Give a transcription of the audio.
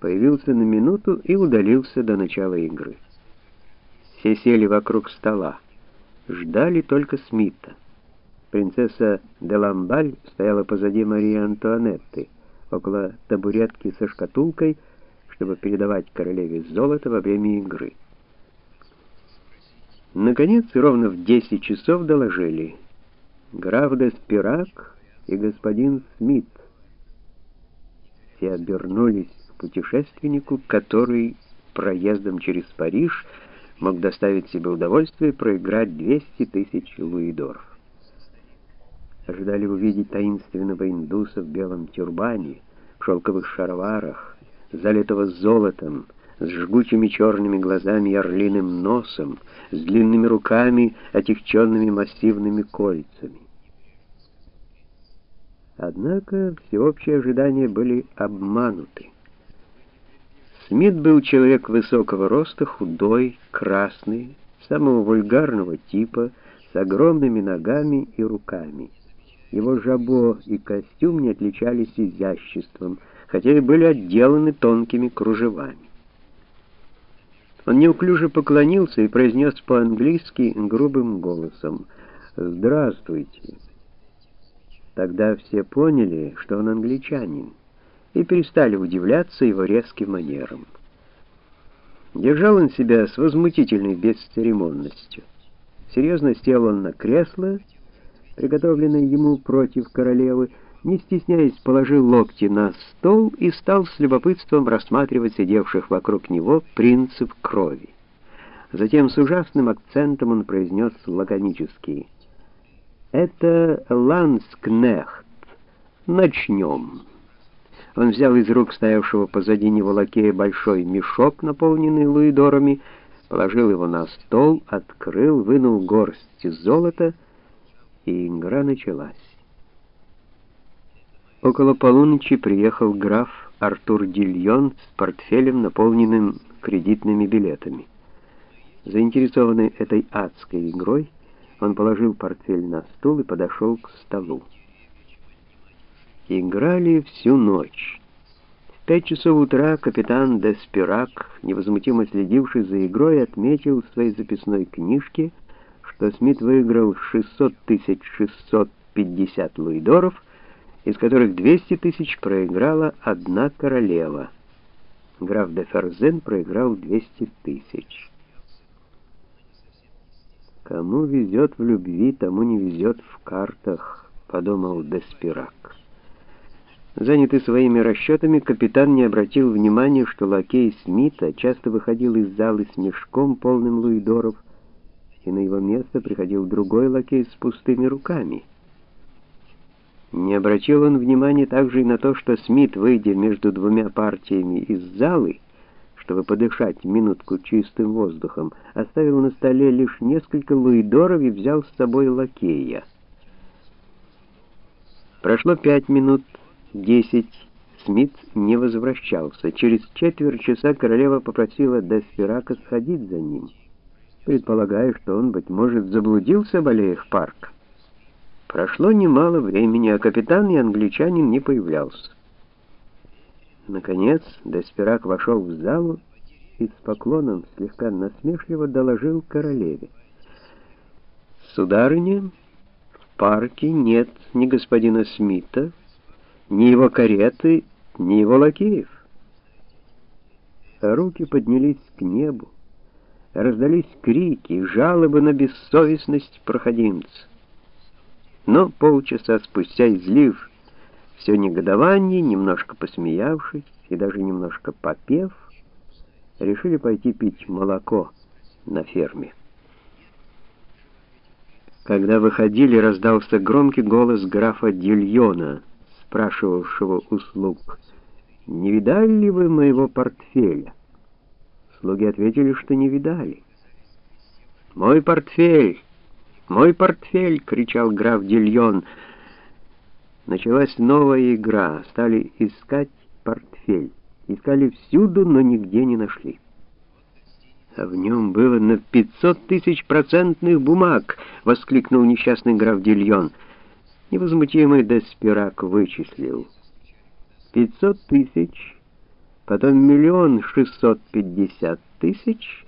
появился на минуту и удалился до начала игры. Все сели вокруг стола, ждали только Смита. Принцесса де Ламбаль стояла позади Марии Антуанетты, около табуретки со шкатулкой, чтобы передавать королеве золото во время игры. Наконец, ровно в 10 часов доложили. Граф де Спирак и господин Смит. Все обернулись путешественнику, который проездом через Париж мог доставить себе удовольствие проиграть 200 тысяч луидоров. Ожидали увидеть таинственного индуса в белом тюрбане, в шелковых шароварах, залитого золотом, с жгучими черными глазами и орлиным носом, с длинными руками, отягченными массивными кольцами. Однако всеобщие ожидания были обмануты. Смит был человек высокого роста, худой, красный, самого вульгарного типа, с огромными ногами и руками. Его жабо и костюм не отличались изяществом, хотя и были отделаны тонкими кружевами. Он неуклюже поклонился и произнес по-английски грубым голосом «Здравствуйте». Тогда все поняли, что он англичанин, и перестали удивляться его резким манерам. Держал он себя с возмутительной бесцеремонностью. Серьезно сел он на кресло, приготовленное ему против королевы, не стесняясь, положил локти на стол и стал с любопытством рассматривать сидевших вокруг него принцев крови. Затем с ужасным акцентом он произнес лаконически «Это ланскнехт. Начнем». Он взял из рук стоявшего позади него лакея большой мешок, наполненный луидорами, положил его на стол, открыл, вынул горсть золота, и игра началась. Около полуночи приехал граф Артур Дильон с портфелем, наполненным кредитными билетами. Заинтересованный этой адской игрой, он положил портфель на стул и подошел к столу. Играли всю ночь. В пять часов утра капитан Деспирак, невозмутимо следивший за игрой, отметил в своей записной книжке, что Смит выиграл 600 650 луидоров, из которых 200 тысяч проиграла одна королева. Граф де Ферзен проиграл 200 тысяч. «Кому везет в любви, тому не везет в картах», — подумал Деспирак. Занятый своими расчетами, капитан не обратил внимания, что лакей Смита часто выходил из залы с мешком, полным луидоров, и на его место приходил другой лакей с пустыми руками — не обратил он внимания также и на то, что Смит, выйдя между двумя партиями из залы, чтобы подышать минутку чистым воздухом, оставил на столе лишь несколько луидоров и взял с собой лакея. Прошло пять минут, десять. Смит не возвращался. Через четверть часа королева попросила Деспирака сходить за ним, предполагая, что он, быть может, заблудился в аллеях парка. Прошло немало времени, а капитан и англичанин не появлялся. Наконец, Деспирак вошел в залу и с поклоном слегка насмешливо доложил королеве. «Сударыня, в парке нет ни господина Смита, ни его кареты, ни его лакеев». Руки поднялись к небу, раздались крики, жалобы на бессовестность проходимца. Но полчаса спустя, излив все негодование, немножко посмеявшись и даже немножко попев, решили пойти пить молоко на ферме. Когда выходили, раздался громкий голос графа Дильона, спрашивавшего услуг, «Не видали ли вы моего портфеля?» Слуги ответили, что не видали. «Мой портфель!» «Мой портфель!» — кричал граф Дильон. Началась новая игра. Стали искать портфель. Искали всюду, но нигде не нашли. А в нем было на пятьсот тысяч процентных бумаг, воскликнул несчастный граф Дильон. Невозмутимый Деспирак вычислил. Пятьсот тысяч потом миллион шестьсот пятьдесят тысяч,